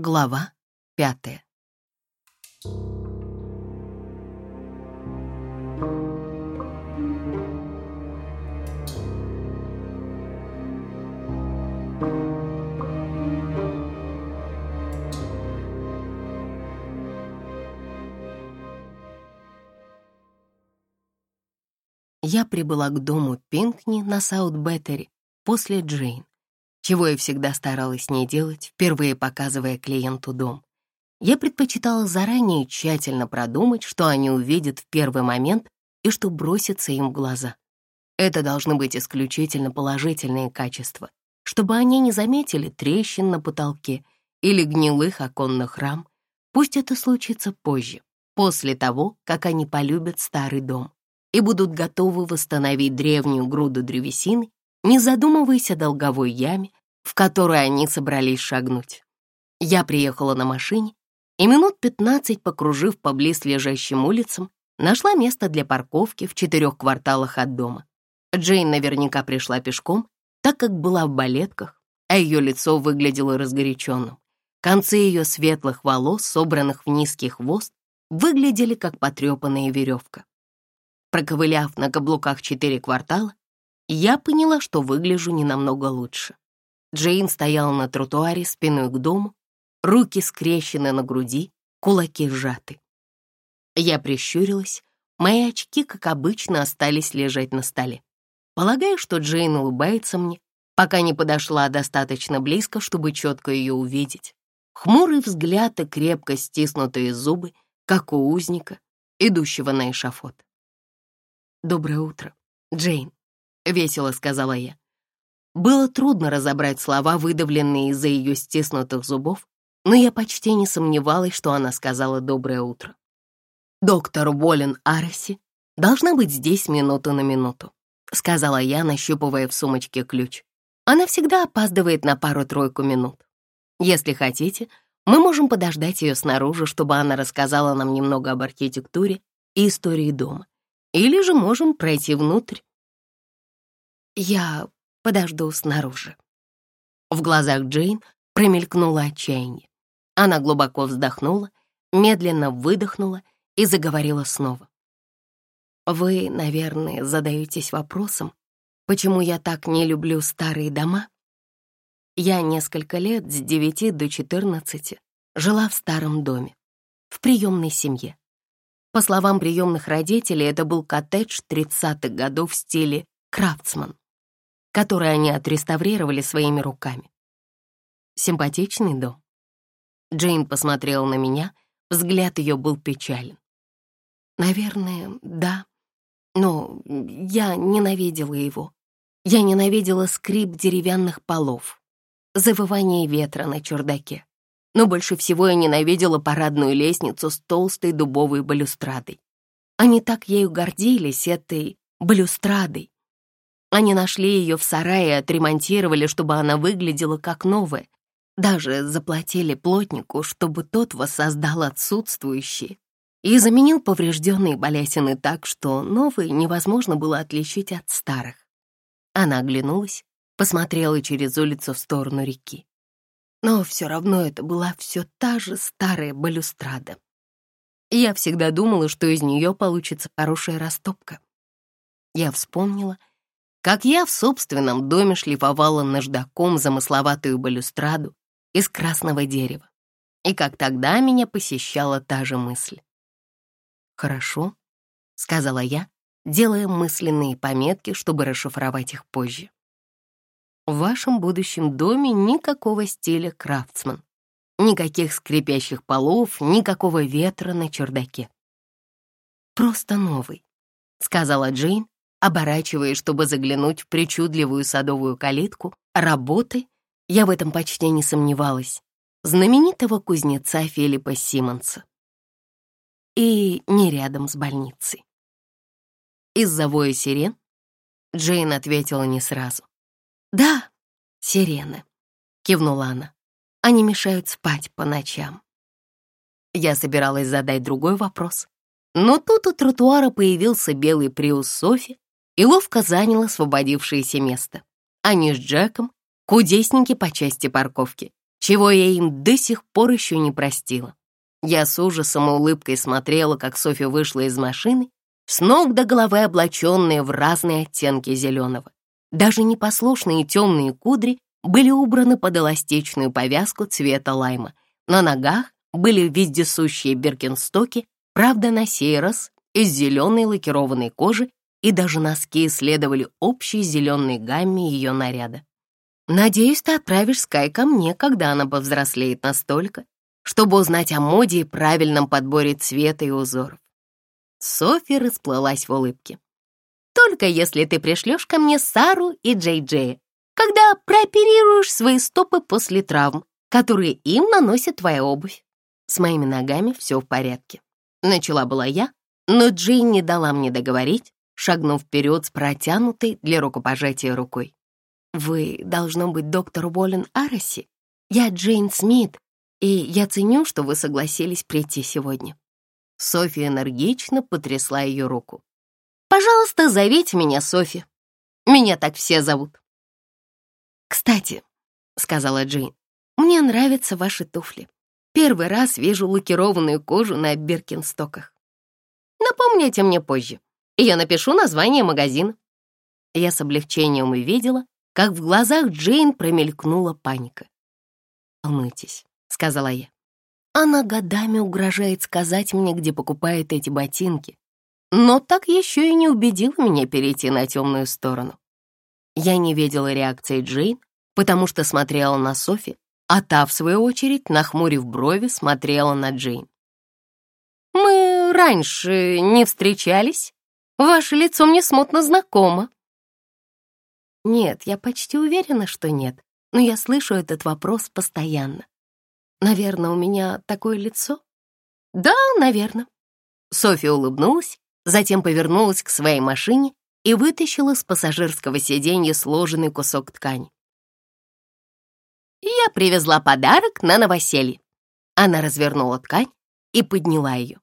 Глава пятая. Я прибыла к дому Пинкни на Саут-Беттери после Джейн чего я всегда старалась с ней делать, впервые показывая клиенту дом. Я предпочитала заранее тщательно продумать, что они увидят в первый момент и что бросится им в глаза. Это должны быть исключительно положительные качества, чтобы они не заметили трещин на потолке или гнилых оконных рам. Пусть это случится позже, после того, как они полюбят старый дом и будут готовы восстановить древнюю груду древесины, не задумываясь о долговой яме, в которую они собрались шагнуть. Я приехала на машине и минут пятнадцать, покружив по близлежащим улицам, нашла место для парковки в четырех кварталах от дома. Джейн наверняка пришла пешком, так как была в балетках, а ее лицо выглядело разгоряченным. Концы ее светлых волос, собранных в низкий хвост, выглядели как потрепанная веревка. Проковыляв на каблуках четыре квартала, я поняла, что выгляжу не намного лучше. Джейн стояла на тротуаре спиной к дому, руки скрещены на груди, кулаки сжаты. Я прищурилась, мои очки, как обычно, остались лежать на столе. Полагаю, что Джейн улыбается мне, пока не подошла достаточно близко, чтобы четко ее увидеть. Хмурый взгляд и крепко стиснутые зубы, как у узника, идущего на эшафот. «Доброе утро, Джейн», — весело сказала я. Было трудно разобрать слова, выдавленные из-за ее стиснутых зубов, но я почти не сомневалась, что она сказала «доброе утро». «Доктор Уоллен Ареси должна быть здесь минуту на минуту», сказала я, нащупывая в сумочке ключ. «Она всегда опаздывает на пару-тройку минут. Если хотите, мы можем подождать ее снаружи, чтобы она рассказала нам немного об архитектуре и истории дома. Или же можем пройти внутрь». «Я подожду снаружи». В глазах Джейн промелькнуло отчаяние. Она глубоко вздохнула, медленно выдохнула и заговорила снова. «Вы, наверное, задаетесь вопросом, почему я так не люблю старые дома? Я несколько лет, с 9 до 14, жила в старом доме, в приемной семье. По словам приемных родителей, это был коттедж 30-х годов в стиле «Крафтсман» который они отреставрировали своими руками. Симпатичный дом. Джейн посмотрела на меня, взгляд ее был печален. Наверное, да, но я ненавидела его. Я ненавидела скрип деревянных полов, завывание ветра на чердаке. Но больше всего я ненавидела парадную лестницу с толстой дубовой балюстрадой. Они так ею гордились, этой балюстрадой, они нашли ее в сарае и отремонтировали, чтобы она выглядела как новая. Даже заплатили плотнику, чтобы тот воссоздал отсутствующие и заменил поврежденные балясины так, что новые невозможно было отличить от старых. Она оглянулась, посмотрела через улицу в сторону реки. Но все равно это была все та же старая балюстрада. Я всегда думала, что из нее получится хорошая растопка. Я вспомнила, как я в собственном доме шлифовала наждаком замысловатую балюстраду из красного дерева, и как тогда меня посещала та же мысль. «Хорошо», — сказала я, делая мысленные пометки, чтобы расшифровать их позже. В вашем будущем доме никакого стиля крафтсман, никаких скрипящих полов, никакого ветра на чердаке. Просто новый, сказала Джейн, оборачиваясь, чтобы заглянуть в причудливую садовую калитку, работы, я в этом почти не сомневалась, знаменитого кузнеца Филиппа Симмонса. И не рядом с больницей. Из-за воя сирен Джейн ответила не сразу. «Да, сирены», — кивнула она. «Они мешают спать по ночам». Я собиралась задать другой вопрос, но тут у тротуара появился белый приус Софи и ловко занял освободившееся место. Они с Джеком — кудесники по части парковки, чего я им до сих пор еще не простила. Я с ужасом и улыбкой смотрела, как Софья вышла из машины, с ног до головы облаченная в разные оттенки зеленого. Даже непослушные темные кудри были убраны под эластичную повязку цвета лайма. На ногах были вездесущие биркинстоки, правда, на сей раз из зеленой лакированной кожи, и даже носки следовали общей зеленой гамме ее наряда. Надеюсь, ты отправишь Скай ко мне, когда она повзрослеет настолько, чтобы узнать о моде и правильном подборе цвета и узоров. Софья расплылась в улыбке. «Только если ты пришлешь ко мне Сару и Джей Джея, когда прооперируешь свои стопы после травм, которые им наносит твоя обувь. С моими ногами все в порядке. Начала была я, но Джейн не дала мне договорить, шагнув вперед с протянутой для рукопожатия рукой. «Вы, должно быть, доктор Уоллен Араси? Я Джейн Смит, и я ценю, что вы согласились прийти сегодня». Софья энергично потрясла ее руку. «Пожалуйста, зовите меня Софи. Меня так все зовут». «Кстати», — сказала Джейн, — «мне нравятся ваши туфли. Первый раз вижу лакированную кожу на Биркинстоках. Напомните мне позже, я напишу название магазина». Я с облегчением увидела, как в глазах Джейн промелькнула паника. «Волнуйтесь», — сказала я. Она годами угрожает сказать мне, где покупает эти ботинки, но так еще и не убедила меня перейти на темную сторону. Я не видела реакции Джейн, потому что смотрела на Софи, а та, в свою очередь, нахмурив брови, смотрела на Джейн. «Мы раньше не встречались? Ваше лицо мне смутно знакомо». «Нет, я почти уверена, что нет, но я слышу этот вопрос постоянно. Наверное, у меня такое лицо? Да, наверное. Софья улыбнулась, затем повернулась к своей машине и вытащила с пассажирского сиденья сложенный кусок ткани. «Я привезла подарок на новоселье». Она развернула ткань и подняла ее.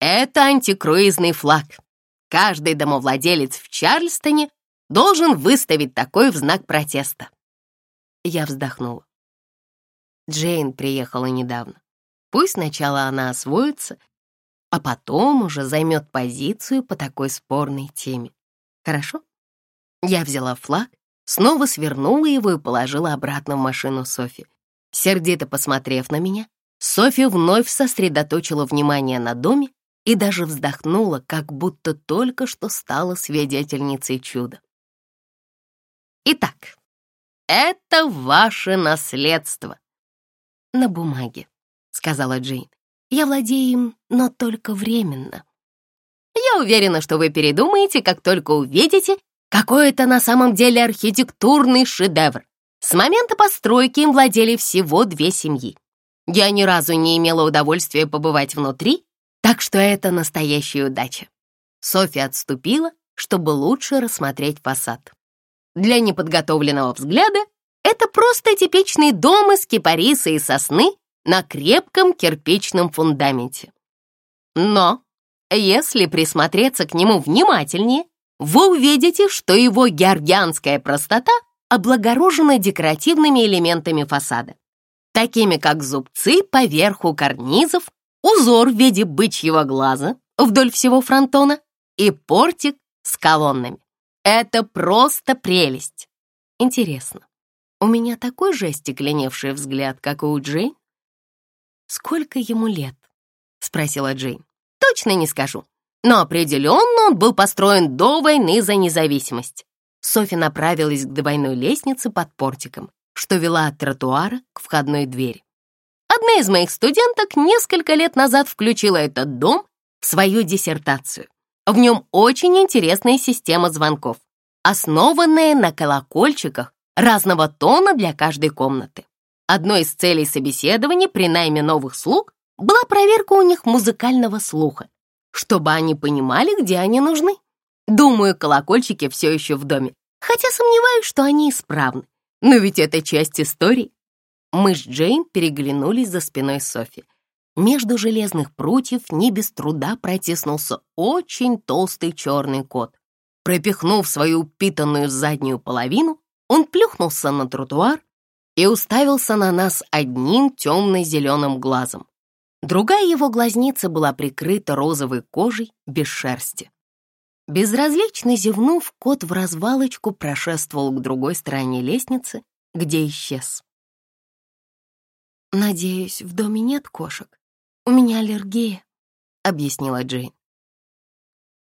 «Это антикруизный флаг. Каждый домовладелец в Чарльстоне должен выставить такой в знак протеста». Я вздохнула. Джейн приехала недавно. Пусть сначала она освоится, а потом уже займет позицию по такой спорной теме. Хорошо? Я взяла флаг, снова свернула его и положила обратно в машину Софи. Сердито посмотрев на меня, Софи вновь сосредоточила внимание на доме и даже вздохнула, как будто только что стала свидетельницей чуда. «Итак, это ваше наследство», на бумаге», — сказала Джейн. «Я владею им, но только временно». «Я уверена, что вы передумаете, как только увидите, какой это на самом деле архитектурный шедевр. С момента постройки им владели всего две семьи. Я ни разу не имела удовольствия побывать внутри, так что это настоящая удача». Софья отступила, чтобы лучше рассмотреть фасад. Для неподготовленного взгляда это просто типичный дом из кипариса и сосны на крепком кирпичном фундаменте. Но если присмотреться к нему внимательнее, вы увидите, что его георгианская простота облагорожена декоративными элементами фасада, такими как зубцы поверху карнизов, узор в виде бычьего глаза вдоль всего фронтона и портик с колоннами. Это просто прелесть. Интересно, у меня такой же остекленевший взгляд, как и у Джейн. «Сколько ему лет?» — спросила Джейн. «Точно не скажу, но определенно он был построен до войны за независимость». Софи направилась к двойной лестнице под портиком, что вела от тротуара к входной двери. Одна из моих студенток несколько лет назад включила этот дом в свою диссертацию. В нем очень интересная система звонков, основанная на колокольчиках разного тона для каждой комнаты. Одной из целей собеседования при найме новых слуг была проверка у них музыкального слуха, чтобы они понимали, где они нужны. Думаю, колокольчики все еще в доме, хотя сомневаюсь, что они исправны. Но ведь это часть истории. Мы с Джейн переглянулись за спиной Софи. Между железных прутьев не без труда протиснулся очень толстый черный кот. Пропихнув свою упитанную заднюю половину, он плюхнулся на тротуар и уставился на нас одним темно-зеленым глазом. Другая его глазница была прикрыта розовой кожей без шерсти. Безразлично зевнув, кот в развалочку прошествовал к другой стороне лестницы, где исчез. «Надеюсь, в доме нет кошек. У меня аллергия», — объяснила Джейн.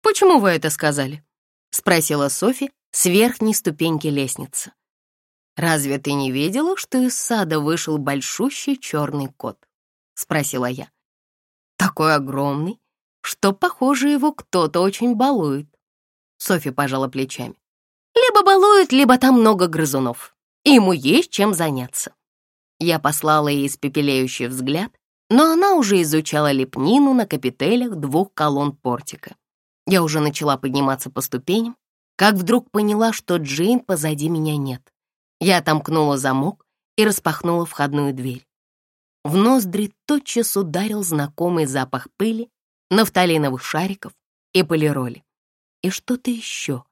«Почему вы это сказали?» — спросила Софи с верхней ступеньки лестницы. «Разве ты не видела, что из сада вышел большущий черный кот?» — спросила я. «Такой огромный, что, похоже, его кто-то очень балует». Софи пожала плечами. «Либо балуют, либо там много грызунов, и ему есть чем заняться. Я послала ей испепеляющий взгляд, но она уже изучала лепнину на капителях двух колонн портика. Я уже начала подниматься по ступеням, как вдруг поняла, что Джейн позади меня нет. Я отомкнула замок и распахнула входную дверь. В ноздри тотчас ударил знакомый запах пыли, нафталиновых шариков и полироли. И что-то еще.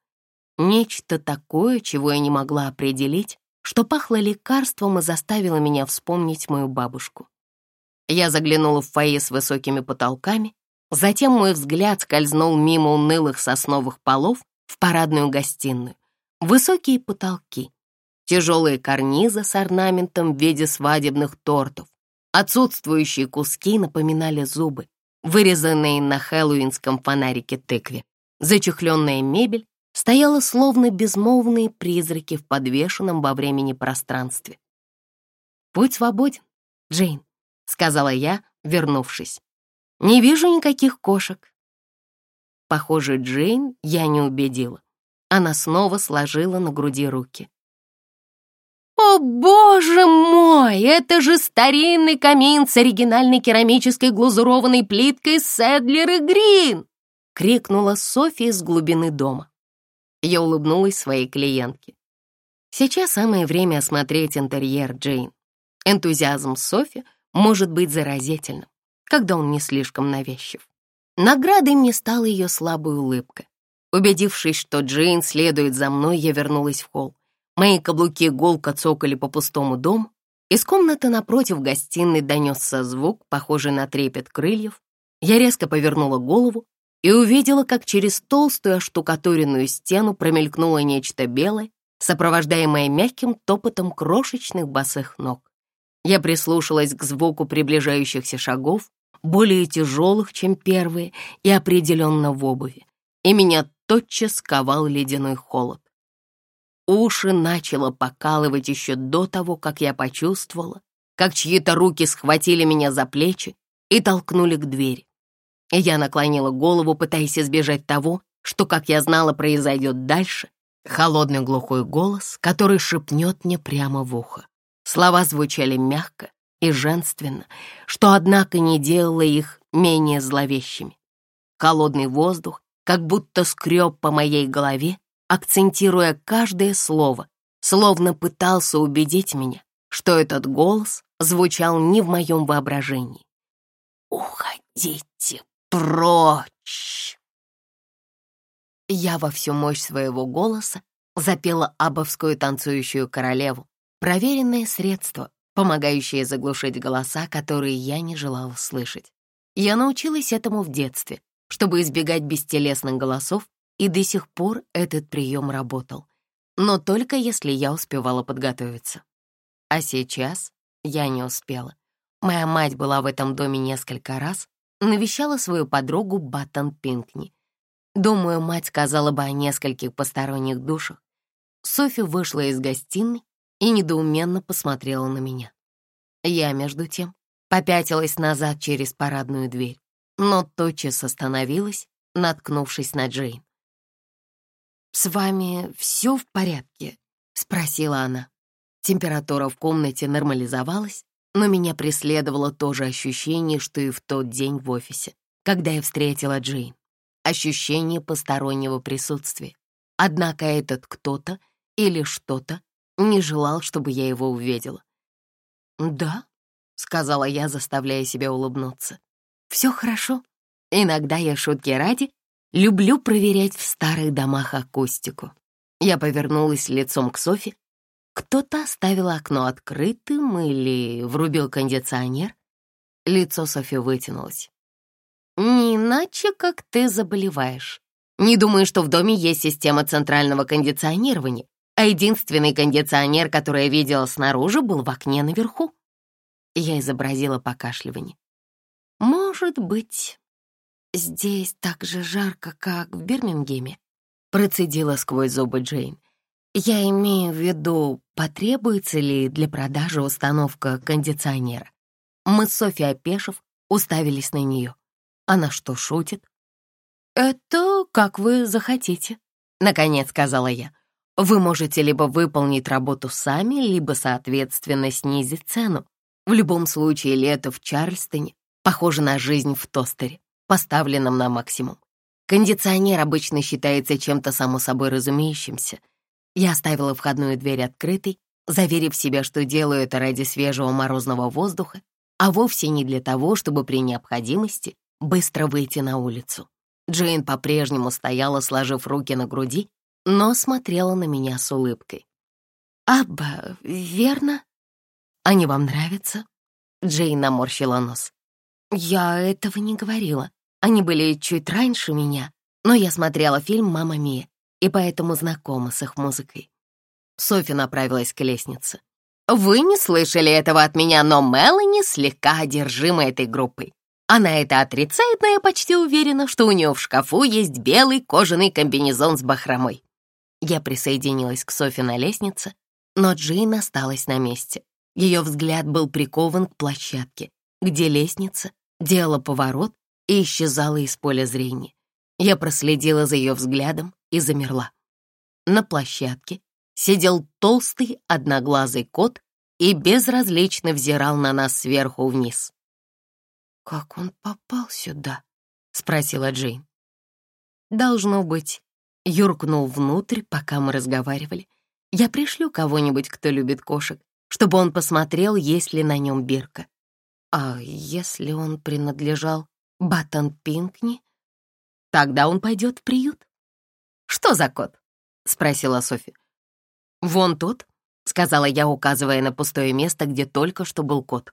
Нечто такое, чего я не могла определить, что пахло лекарством и заставило меня вспомнить мою бабушку. Я заглянула в фойе с высокими потолками, затем мой взгляд скользнул мимо унылых сосновых полов в парадную гостиную. Высокие потолки, тяжелые карнизы с орнаментом в виде свадебных тортов, отсутствующие куски напоминали зубы, вырезанные на хэллоуинском фонарике тыкве, зачехленная мебель стояла словно безмолвные призраки в подвешенном во времени пространстве. «Будь свободен, Джейн», — сказала я, вернувшись. «Не вижу никаких кошек». Похоже, Джейн я не убедила. Она снова сложила на груди руки. «О, боже мой! Это же старинный камин с оригинальной керамической глазурованной плиткой Седлер и Грин!» — крикнула София из глубины дома. Я улыбнулась своей клиентке. Сейчас самое время осмотреть интерьер Джейн. Энтузиазм Софи может быть заразительным, когда он не слишком навязчив. Наградой мне стала ее слабая улыбка. Убедившись, что Джейн следует за мной, я вернулась в холл. Мои каблуки гулко цокали по пустому дому. Из комнаты напротив гостиной донесся звук, похожий на трепет крыльев. Я резко повернула голову и увидела, как через толстую оштукатуренную стену промелькнуло нечто белое, сопровождаемое мягким топотом крошечных босых ног. Я прислушалась к звуку приближающихся шагов, более тяжелых, чем первые, и определенно в обуви, и меня тотчас сковал ледяной холод. Уши начало покалывать еще до того, как я почувствовала, как чьи-то руки схватили меня за плечи и толкнули к двери. Я наклонила голову, пытаясь избежать того, что, как я знала, произойдет дальше. Холодный глухой голос, который шепнет мне прямо в ухо. Слова звучали мягко и женственно, что, однако, не делало их менее зловещими. Холодный воздух как будто скреб по моей голове, акцентируя каждое слово, словно пытался убедить меня, что этот голос звучал не в моем воображении. «Уходите прочь!» Я во всю мощь своего голоса запела абовскую танцующую королеву, проверенное средство, помогающее заглушить голоса, которые я не желала слышать. Я научилась этому в детстве, чтобы избегать бестелесных голосов, и до сих пор этот прием работал. Но только если я успевала подготовиться. А сейчас я не успела. Моя мать была в этом доме несколько раз, навещала свою подругу Баттон Пинкни. Думаю, мать сказала бы о нескольких посторонних душах. Софи вышла из гостиной и недоуменно посмотрела на меня. Я, между тем, попятилась назад через парадную дверь, но тотчас остановилась, наткнувшись на Джейн. «С вами все в порядке?» — спросила она. Температура в комнате нормализовалась, но меня преследовало то же ощущение, что и в тот день в офисе, когда я встретила Джейн. Ощущение постороннего присутствия. Однако этот кто-то или что-то не желал, чтобы я его увидела. «Да», — сказала я, заставляя себя улыбнуться. «Все хорошо. Иногда я шутки ради люблю проверять в старых домах акустику». Я повернулась лицом к Софи. Кто-то оставил окно открытым или врубил кондиционер. Лицо Софи вытянулось. «Не иначе, как ты заболеваешь. Не думаю, что в доме есть система центрального кондиционирования, а единственный кондиционер, который я видела снаружи, был в окне наверху». Я изобразила покашливание. «Может быть, здесь так же жарко, как в Бирмингеме?» Процедила сквозь зубы Джейн. «Я имею в виду, потребуется ли для продажи установка кондиционера?» Мы с Софией опешив уставились на нее. Она что, шутит? «Это как вы захотите», — наконец сказала я. «Вы можете либо выполнить работу сами, либо, соответственно, снизить цену. В любом случае, лето в Чарльстоне похоже на жизнь в тостере, поставленном на максимум. Кондиционер обычно считается чем-то само собой разумеющимся. Я оставила входную дверь открытой, заверив себя, что делаю это ради свежего морозного воздуха, а вовсе не для того, чтобы при необходимости быстро выйти на улицу. Джейн по-прежнему стояла, сложив руки на груди, но смотрела на меня с улыбкой. «Абба, верно?» Они вам нравятся?» Джейн наморщила нос. «Я этого не говорила. Они были чуть раньше меня, но я смотрела фильм «Мама Мия» и поэтому знакома с их музыкой». Софи направилась к лестнице. «Вы не слышали этого от меня, но Мелани слегка одержима этой группой. Она это отрицает, но я почти уверена, что у нее в шкафу есть белый кожаный комбинезон с бахромой». Я присоединилась к Софи на лестнице, но Джейн осталась на месте. Ее взгляд был прикован к площадке, где лестница делала поворот и исчезала из поля зрения. Я проследила за ее взглядом и замерла. На площадке сидел толстый одноглазый кот и безразлично взирал на нас сверху вниз. «Как он попал сюда?» — спросила Джейн. «Должно быть, юркнул внутрь, пока мы разговаривали. Я пришлю кого-нибудь, кто любит кошек, чтобы он посмотрел, есть ли на нем бирка. А если он принадлежал Баттон Пинкни, тогда он пойдет в приют. «Что за кот?» — спросила Софи. «Вон тот», — сказала я, указывая на пустое место, где только что был кот.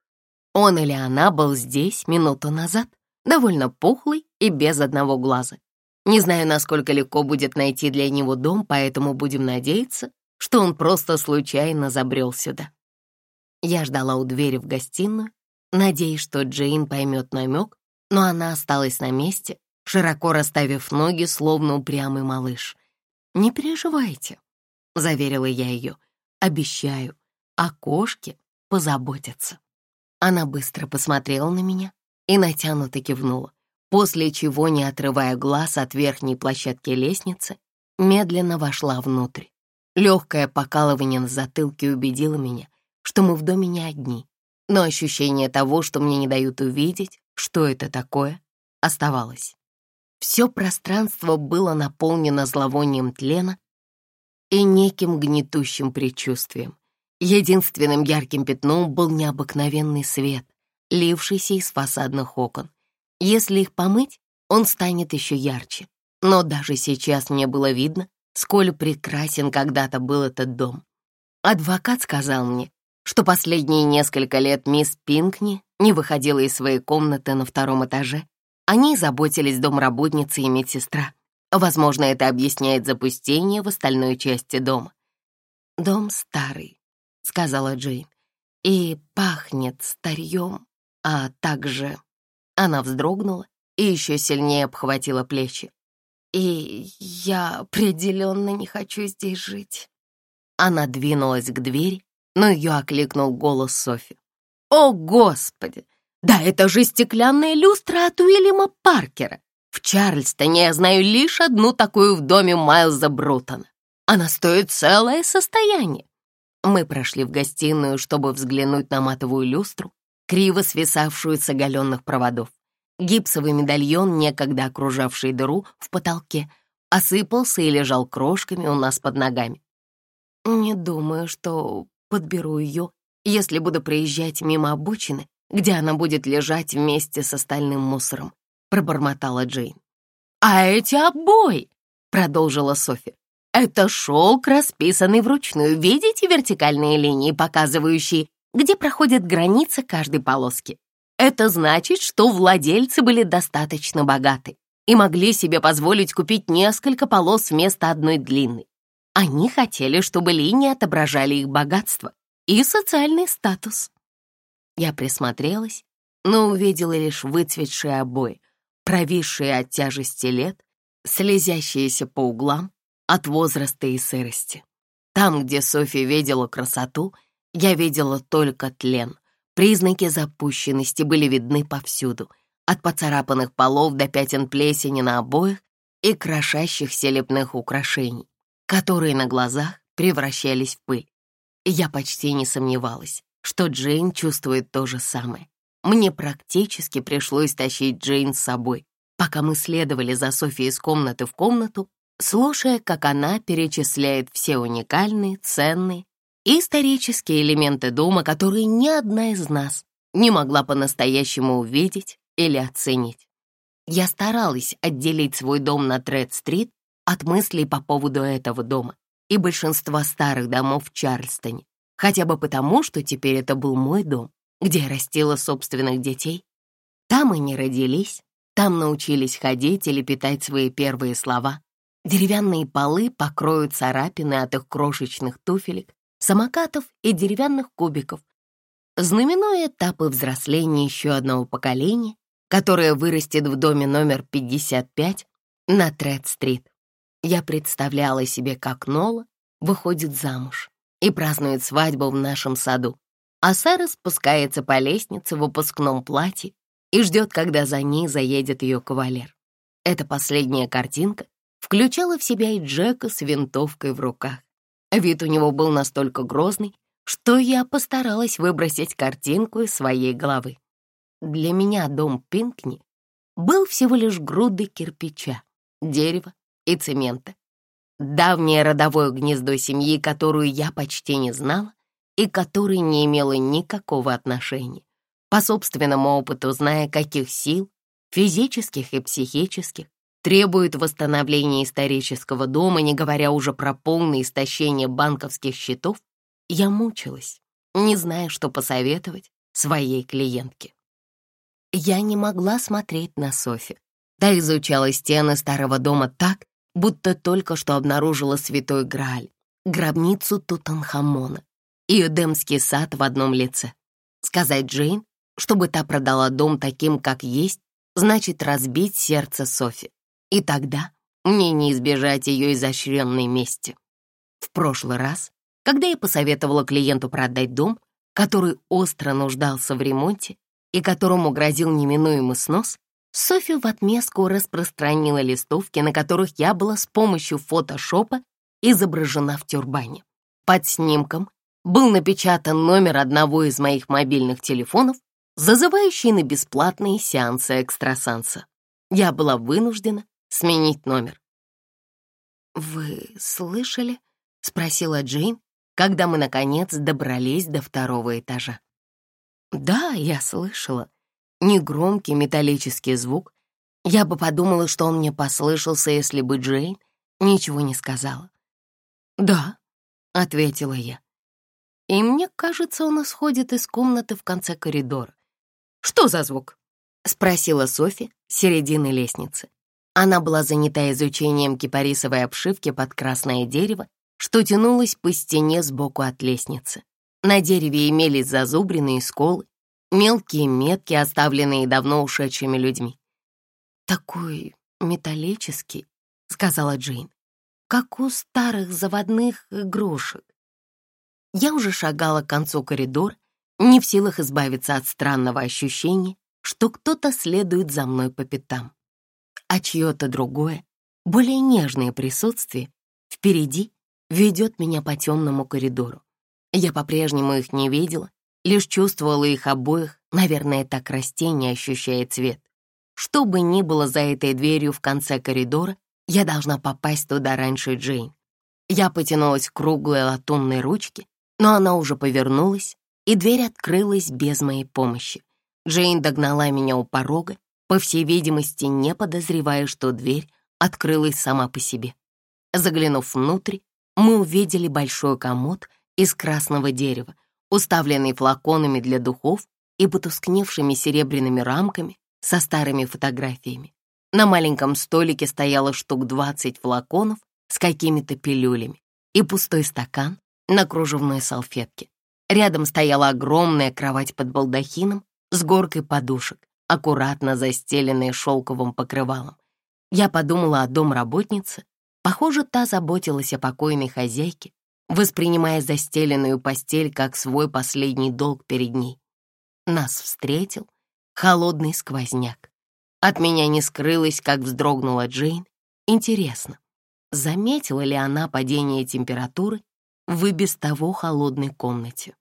Он или она был здесь минуту назад, довольно пухлый и без одного глаза. Не знаю, насколько легко будет найти для него дом, поэтому будем надеяться, что он просто случайно забрел сюда. Я ждала у двери в гостиную, надеясь, что Джейн поймет намек, но она осталась на месте, широко расставив ноги, словно упрямый малыш. «Не переживайте», — заверила я ее, — «обещаю, о кошке позаботятся». Она быстро посмотрела на меня и натянуто кивнула, после чего, не отрывая глаз от верхней площадки лестницы, медленно вошла внутрь. Легкое покалывание на затылке убедило меня, что мы в доме не одни, но ощущение того, что мне не дают увидеть, что это такое, оставалось. Все пространство было наполнено зловонием тлена и неким гнетущим предчувствием. Единственным ярким пятном был необыкновенный свет, лившийся из фасадных окон. Если их помыть, он станет еще ярче. Но даже сейчас мне было видно, сколь прекрасен когда-то был этот дом. Адвокат сказал мне, что последние несколько лет мисс Пинкни не выходила из своей комнаты на втором этаже. Они заботились домработница и медсестра. Возможно, это объясняет запустение в остальной части дома. «Дом старый», — сказала Джейн, — «и пахнет старьем, а также...» Она вздрогнула и еще сильнее обхватила плечи. «И я определенно не хочу здесь жить». Она двинулась к двери, но ее окликнул голос Софи. «О, Господи! Да это же стеклянная люстра от Уильяма Паркера! В Чарльстоне я знаю лишь одну такую в доме Майлза Брутона. Она стоит целое состояние». Мы прошли в гостиную, чтобы взглянуть на матовую люстру, криво свисавшую с оголенных проводов. Гипсовый медальон, некогда окружавший дыру в потолке, осыпался и лежал крошками у нас под ногами. «Не думаю, что подберу ее, если буду проезжать мимо обочины, где она будет лежать вместе с остальным мусором», — пробормотала Джейн. «А эти обои!» — продолжила Софи. Это шелк, расписанный вручную. Видите вертикальные линии, показывающие, где проходит граница каждой полоски? Это значит, что владельцы были достаточно богаты и могли себе позволить купить несколько полос вместо одной длинной. Они хотели, чтобы линии отображали их богатство и социальный статус. Я присмотрелась, но увидела лишь выцветшие обои, провисшие от тяжести лет, слезящиеся по углам от возраста и сырости. Там, где Софья видела красоту, я видела только тлен. Признаки запущенности были видны повсюду, от поцарапанных полов до пятен плесени на обоях и крошащихся лепных украшений, которые на глазах превращались в пыль. Я почти не сомневалась, что Джейн чувствует то же самое. Мне практически пришлось тащить Джейн с собой, пока мы следовали за Софией из комнаты в комнату, слушая, как она перечисляет все уникальные, ценные и исторические элементы дома, которые ни одна из нас не могла по-настоящему увидеть или оценить. Я старалась отделить свой дом на Тред-стрит от мыслей по поводу этого дома и большинства старых домов в Чарльстоне, хотя бы потому, что теперь это был мой дом, где я растила собственных детей. Там они родились, там научились ходить или питать свои первые слова. Деревянные полы покроют царапины от их крошечных туфелек, самокатов и деревянных кубиков, знаменуя этапы взросления еще одного поколения, которое вырастет в доме номер 55 на Тред-стрит. Я представляла себе, как Нола выходит замуж и празднует свадьбу в нашем саду, а Сара спускается по лестнице в выпускном платье и ждет, когда за ней заедет ее кавалер. Эта последняя картинка включала в себя и Джека с винтовкой в руках. Вид у него был настолько грозный, что я постаралась выбросить картинку из своей головы. Для меня дом Пинкни был всего лишь грудой кирпича, дерева и цемента. Давнее родовое гнездо семьи, которую я почти не знала и которой не имела никакого отношения. По собственному опыту, зная, каких сил, физических и психических, требует восстановления исторического дома, не говоря уже про полное истощение банковских счетов, я мучилась, не зная, что посоветовать своей клиентке. Я не могла смотреть на Софи. Та изучала стены старого дома так, будто только что обнаружила святой Грааль, гробницу Тутанхамона и Эдемский сад в одном лице. Сказать Джейн, чтобы та продала дом таким, как есть, значит разбить сердце Софи. И тогда мне не избежать ее изощренной мести. В прошлый раз, когда я посоветовала клиенту продать дом, который остро нуждался в ремонте и которому грозил неминуемый снос, Софья в отместку распространила листовки, на которых я была с помощью фотошопа изображена в тюрбане. Под снимком был напечатан номер одного из моих мобильных телефонов, зазывающий на бесплатные сеансы экстрасенса. Я была вынуждена сменить номер. «Вы слышали?» — спросила Джейн, когда мы, наконец, добрались до второго этажа. «Да, я слышала», негромкий металлический звук. Я бы подумала, что он мне послышался, если бы Джейн ничего не сказала. «Да», — ответила я. «И мне кажется, он исходит из комнаты в конце коридора». «Что за звук?» — спросила Софи с середины лестницы. Она была занята изучением кипарисовой обшивки под красное дерево, что тянулось по стене сбоку от лестницы. На дереве имелись зазубренные сколы, мелкие метки, оставленные давно ушедшими людьми. «Такой металлический», — сказала Джейн, «как у старых заводных игрушек». Я уже шагала к концу коридора, не в силах избавиться от странного ощущения, что кто-то следует за мной по пятам. А чье-то другое, более нежное присутствие впереди ведет меня по темному коридору. Я по-прежнему их не видела, Лишь чувствовала их обоих, наверное, так растение ощущает цвет. Что бы ни было за этой дверью в конце коридора, я должна попасть туда раньше Джейн. Я потянулась к круглой латунной ручке, но она уже повернулась, и дверь открылась без моей помощи. Джейн догнала меня у порога, по всей видимости, не подозревая, что дверь открылась сама по себе. Заглянув внутрь, мы увидели большой комод из красного дерева, уставленный флаконами для духов и потускневшими серебряными рамками со старыми фотографиями. На маленьком столике стояло штук 20 флаконов с какими-то пилюлями и пустой стакан на кружевной салфетке. Рядом стояла огромная кровать под балдахином с горкой подушек, аккуратно застеленная шелковым покрывалом. Я подумала о домработнице. Похоже, та заботилась о покойной хозяйке, воспринимая застеленную постель как свой последний долг перед ней. Нас встретил холодный сквозняк. От меня не скрылось, как вздрогнула Джейн. Интересно, заметила ли она падение температуры в и без того холодной комнате?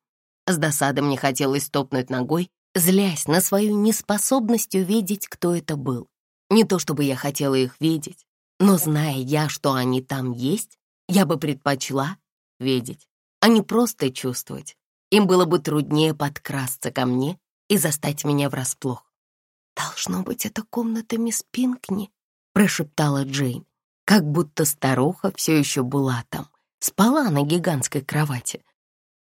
С досадой мне хотелось топнуть ногой, злясь на свою неспособность увидеть, кто это был. Не то чтобы я хотела их видеть, но зная я, что они там есть, я бы предпочла видеть, а не просто чувствовать. Им было бы труднее подкрасться ко мне и застать меня врасплох. «Должно быть, это комната мисс Пинкни», — прошептала Джейн, как будто старуха все еще была там, спала на гигантской кровати.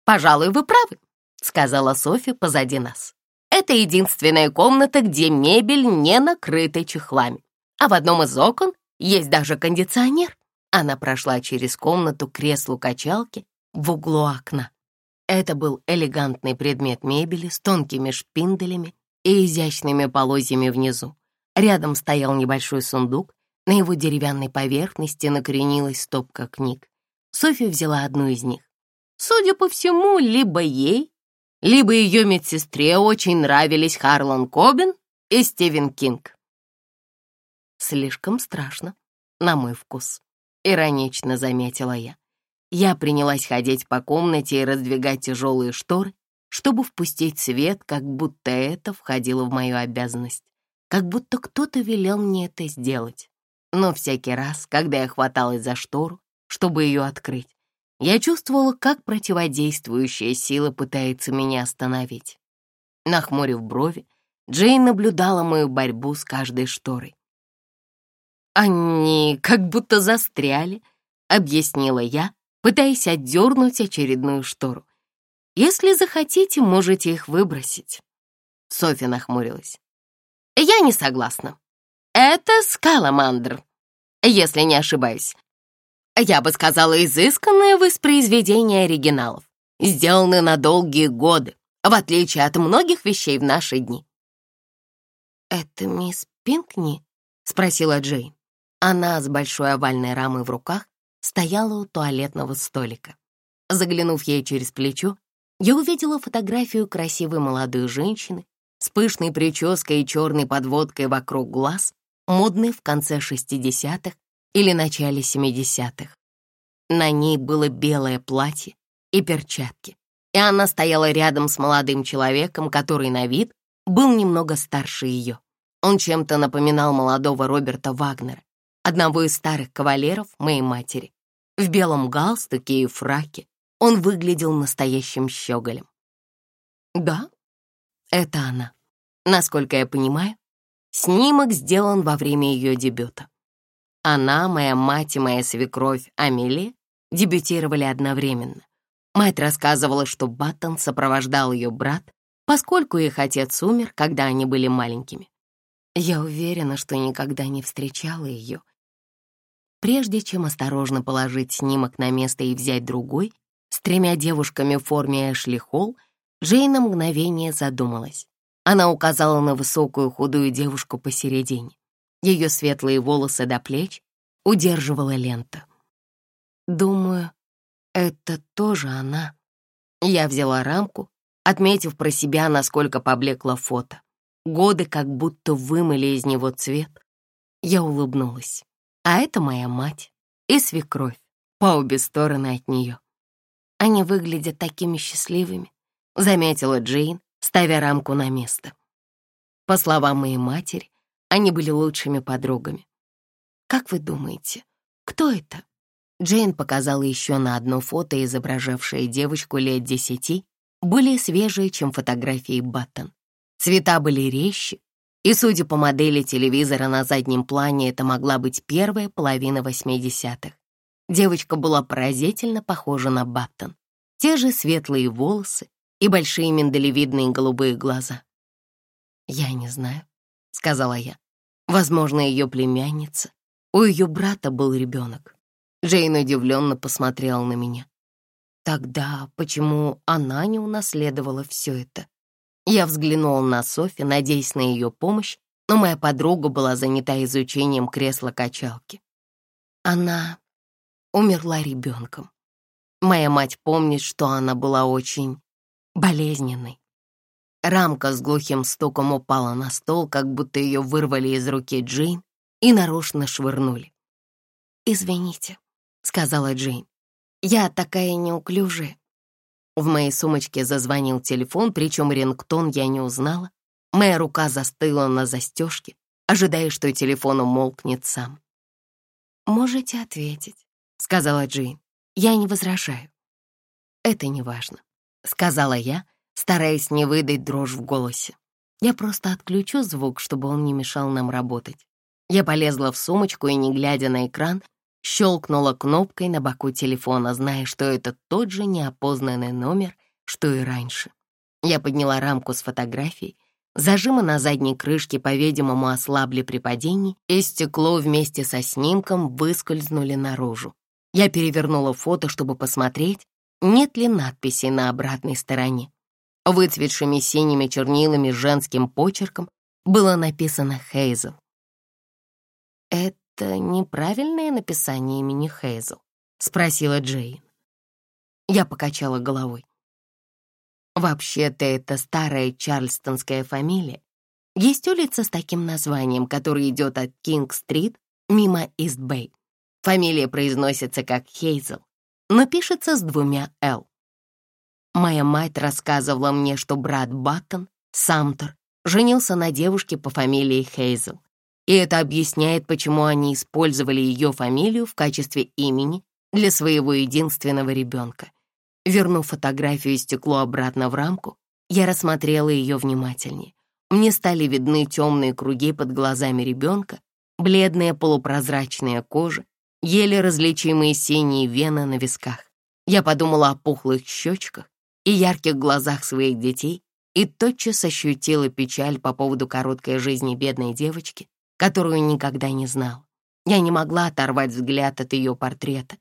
«Пожалуй, вы правы», — сказала Софи позади нас. «Это единственная комната, где мебель не накрыта чехлами, а в одном из окон есть даже кондиционер». Она прошла через комнату к креслу-качалки в углу окна. Это был элегантный предмет мебели с тонкими шпинделями и изящными полозьями внизу. Рядом стоял небольшой сундук, на его деревянной поверхности накренилась стопка книг. Софья взяла одну из них. Судя по всему, либо ей, либо ее медсестре очень нравились Харлан Кобин и Стивен Кинг. Слишком страшно, на мой вкус, иронично заметила я. Я принялась ходить по комнате и раздвигать тяжелые шторы, чтобы впустить свет, как будто это входило в мою обязанность, как будто кто-то велел мне это сделать. Но всякий раз, когда я хваталась за штору, чтобы ее открыть, я чувствовала, как противодействующая сила пытается меня остановить. Нахмурив брови, Джейн наблюдала мою борьбу с каждой шторой. «Они как будто застряли», — объяснила я, пытаясь отдернуть очередную штору. «Если захотите, можете их выбросить». Софья нахмурилась. «Я не согласна. Это скаламандр, если не ошибаюсь. Я бы сказала, изысканное воспроизведение оригиналов, сделанное на долгие годы, в отличие от многих вещей в наши дни». «Это мисс Пинкни?» — спросила Джейн. Она с большой овальной рамой в руках стояла у туалетного столика. Заглянув ей через плечо, я увидела фотографию красивой молодой женщины с пышной прической и черной подводкой вокруг глаз, модной в конце 60-х или начале 70-х. На ней было белое платье и перчатки, и она стояла рядом с молодым человеком, который на вид был немного старше ее. Он чем-то напоминал молодого Роберта Вагнера, одного из старых кавалеров моей матери. В белом галстуке и фраке он выглядел настоящим щеголем. Да, это она. Насколько я понимаю, снимок сделан во время ее дебюта. Она, моя мать и моя свекровь Амелия дебютировали одновременно. Мать рассказывала, что Баттон сопровождал ее брат, поскольку их отец умер, когда они были маленькими. Я уверена, что никогда не встречала ее Прежде чем осторожно положить снимок на место и взять другой, с тремя девушками в форме Эшли Холл, Джейн на мгновение задумалась. Она указала на высокую худую девушку посередине. Ее светлые волосы до плеч удерживала лента. «Думаю, это тоже она». Я взяла рамку, отметив про себя, насколько поблекло фото. Годы как будто вымыли из него цвет. Я улыбнулась. А это моя мать и свекровь по обе стороны от нее. Они выглядят такими счастливыми, заметила Джейн, ставя рамку на место. По словам моей матери, они были лучшими подругами. Как вы думаете, кто это? Джейн показала еще на одно фото, изображавшее девочку лет десяти, более свежее, чем фотографии Баттон. Цвета были резче, и, судя по модели телевизора на заднем плане, это могла быть первая половина 80-х. Девочка была поразительно похожа на Баттон. Те же светлые волосы и большие миндалевидные голубые глаза. «Я не знаю», — сказала я. «Возможно, ее племянница. У ее брата был ребенок». Джейн удивленно посмотрела на меня. Тогда почему она не унаследовала все это? Я взглянула на Софи, надеясь на ее помощь, но моя подруга была занята изучением кресла-качалки. Она умерла ребенком. Моя мать помнит, что она была очень болезненной. Рамка с глухим стуком упала на стол, как будто ее вырвали из руки Джейн и нарочно швырнули. «Извините», — сказала Джейн. «Я такая неуклюжая». В моей сумочке зазвонил телефон, причем рингтон я не узнала. Моя рука застыла на застежке, ожидая, что телефон умолкнет сам. «Можете ответить», — сказала Джейн. «Я не возражаю». «Это не важно», — сказала я, стараясь не выдать дрожь в голосе. «Я просто отключу звук, чтобы он не мешал нам работать». Я полезла в сумочку и, не глядя на экран, щелкнула кнопкой на боку телефона, зная, что это тот же неопознанный номер, что и раньше. Я подняла рамку с фотографией, зажимы на задней крышке, по-видимому, ослабли при падении, и стекло вместе со снимком выскользнули наружу. Я перевернула фото, чтобы посмотреть, нет ли надписей на обратной стороне. Выцветшими синими чернилами женским почерком было написано «Хейзел». «Это это неправильное написание имени Хейзел?» — спросила Джейн. Я покачала головой. Вообще-то это старая чарльстонская фамилия. Есть улица с таким названием, которая идет от Кинг-стрит мимо Ист-Бэй. Фамилия произносится как Хейзел, но пишется с двумя «Л». Моя мать рассказывала мне, что брат Баттон, Самтер, женился на девушке по фамилии Хейзел. И это объясняет, почему они использовали ее фамилию в качестве имени для своего единственного ребенка. Вернув фотографию и стекло обратно в рамку, я рассмотрела ее внимательнее. Мне стали видны темные круги под глазами ребенка, бледная полупрозрачная кожа, еле различимые синие вены на висках. Я подумала о пухлых щечках и ярких глазах своих детей и тотчас ощутила печаль по поводу короткой жизни бедной девочки, которую никогда не знал. Я не могла оторвать взгляд от ее портрета.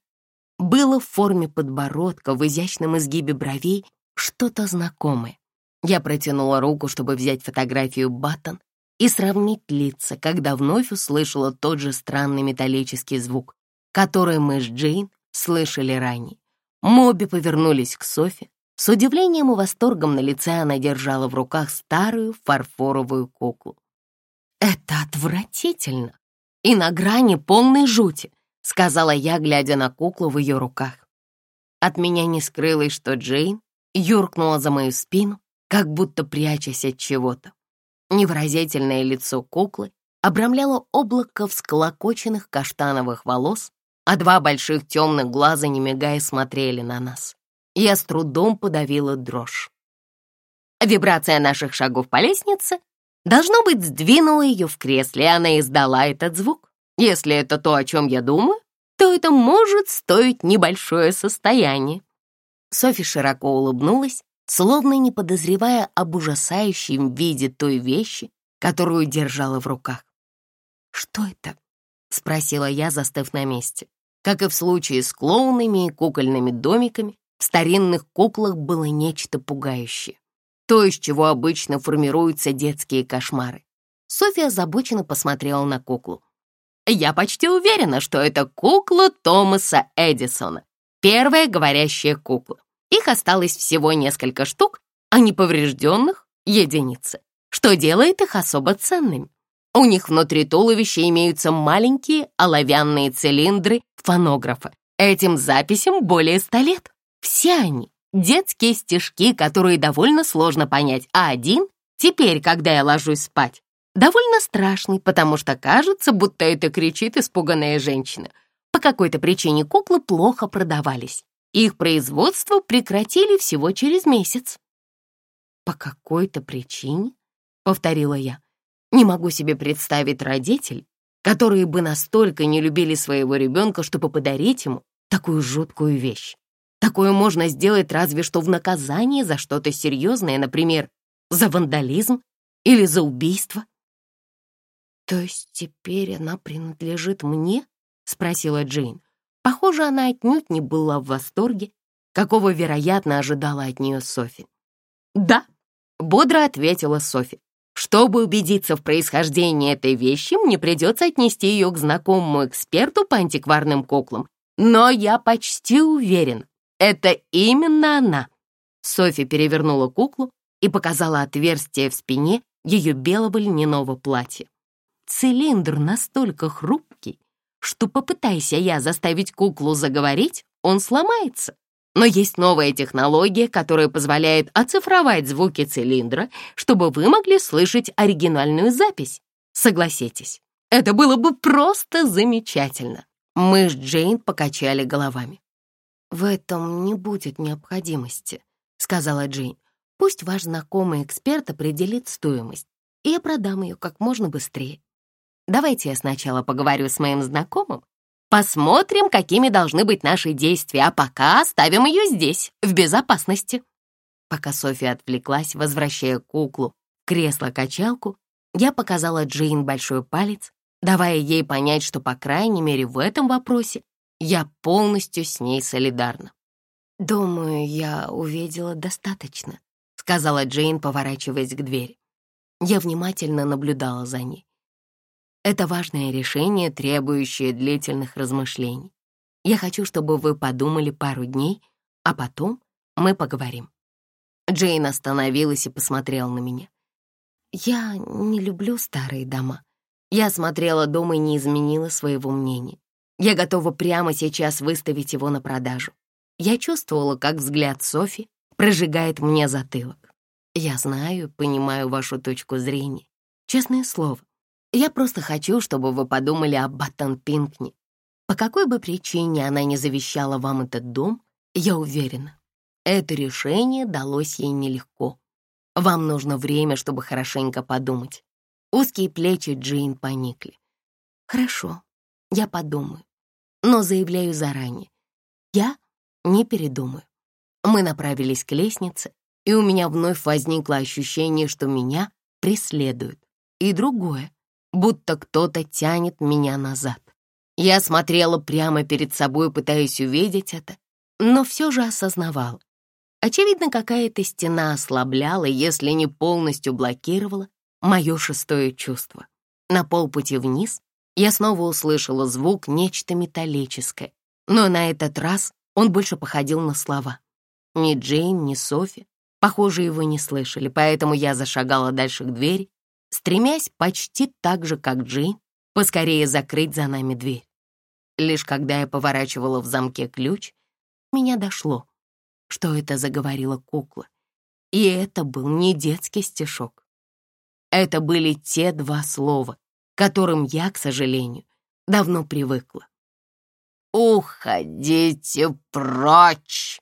Было в форме подбородка, в изящном изгибе бровей что-то знакомое. Я протянула руку, чтобы взять фотографию Баттон и сравнить лица, когда вновь услышала тот же странный металлический звук, который мы с Джейн слышали ранее. Мы обе повернулись к Софи. С удивлением и восторгом на лице она держала в руках старую фарфоровую куклу. «Это отвратительно и на грани полной жути», — сказала я, глядя на куклу в ее руках. От меня не скрылось, что Джейн юркнула за мою спину, как будто прячась от чего-то. Невыразительное лицо куклы обрамляло облако всклокоченных каштановых волос, а два больших темных глаза, не мигая, смотрели на нас. Я с трудом подавила дрожь. Вибрация наших шагов по лестнице Должно быть, сдвинула ее в кресле, и она издала этот звук. Если это то, о чем я думаю, то это может стоить небольшое состояние. Софи широко улыбнулась, словно не подозревая об ужасающем виде той вещи, которую держала в руках. «Что это?» — спросила я, застыв на месте. Как и в случае с клоунами и кукольными домиками, в старинных куклах было нечто пугающее то, из чего обычно формируются детские кошмары. Софья озабоченно посмотрела на куклу. «Я почти уверена, что это кукла Томаса Эдисона, первая говорящая кукла. Их осталось всего несколько штук, а неповрежденных — единицы, что делает их особо ценными. У них внутри туловища имеются маленькие оловянные цилиндры фонографа. Этим записям более ста лет. Все они Детские стишки, которые довольно сложно понять, а один, теперь, когда я ложусь спать, довольно страшный, потому что кажется, будто это кричит испуганная женщина. По какой-то причине куклы плохо продавались. Их производство прекратили всего через месяц. «По какой-то причине?» — повторила я. «Не могу себе представить родителей, которые бы настолько не любили своего ребенка, чтобы подарить ему такую жуткую вещь. Такое можно сделать разве что в наказании за что-то серьезное, например, за вандализм или за убийство. «То есть теперь она принадлежит мне?» — спросила Джейн. Похоже, она отнюдь не была в восторге, какого, вероятно, ожидала от нее Софи. «Да», — бодро ответила Софи. «Чтобы убедиться в происхождении этой вещи, мне придется отнести ее к знакомому эксперту по антикварным куклам. Но я почти уверен, это именно она». Софи перевернула куклу и показала отверстие в спине ее белого льняного платья. Цилиндр настолько хрупкий, что попытайся я заставить куклу заговорить, он сломается. Но есть новая технология, которая позволяет оцифровать звуки цилиндра, чтобы вы могли слышать оригинальную запись. Согласитесь, это было бы просто замечательно. Мы с Джейн покачали головами. «В этом не будет необходимости», — сказала Джейн. «Пусть ваш знакомый эксперт определит стоимость, и я продам ее как можно быстрее. Давайте я сначала поговорю с моим знакомым, посмотрим, какими должны быть наши действия, а пока оставим ее здесь, в безопасности». Пока Софья отвлеклась, возвращая куклу кресло-качалку, я показала Джейн большой палец, давая ей понять, что, по крайней мере, в этом вопросе я полностью с ней солидарна. «Думаю, я увидела достаточно», — сказала Джейн, поворачиваясь к двери. Я внимательно наблюдала за ней. Это важное решение, требующее длительных размышлений. Я хочу, чтобы вы подумали пару дней, а потом мы поговорим. Джейн остановилась и посмотрела на меня. Я не люблю старые дома. Я смотрела дом и не изменила своего мнения. Я готова прямо сейчас выставить его на продажу. Я чувствовала, как взгляд Софи прожигает мне затылок. Я знаю, понимаю вашу точку зрения. Честное слово, я просто хочу, чтобы вы подумали об Баттон Пинкни. По какой бы причине она не завещала вам этот дом, я уверена, это решение далось ей нелегко. Вам нужно время, чтобы хорошенько подумать. Узкие плечи Джейн поникли. Хорошо, я подумаю, но заявляю заранее. Я не передумаю. Мы направились к лестнице, и у меня вновь возникло ощущение, что меня преследуют. И другое, будто кто-то тянет меня назад. Я смотрела прямо перед собой, пытаясь увидеть это, но все же осознавала. Очевидно, какая-то стена ослабляла, если не полностью блокировала, мое шестое чувство. На полпути вниз я снова услышала звук нечто металлическое, но на этот раз он больше походил на слова. Ни Джейн, ни Софи, похоже, его не слышали, поэтому я зашагала дальше к двери, стремясь почти так же, как Джейн, поскорее закрыть за нами дверь. Лишь когда я поворачивала в замке ключ, меня дошло, что это заговорила кукла. И это был не детский стишок. Это были те два слова, которым я, к сожалению, давно привыкла. «Уходите прочь!»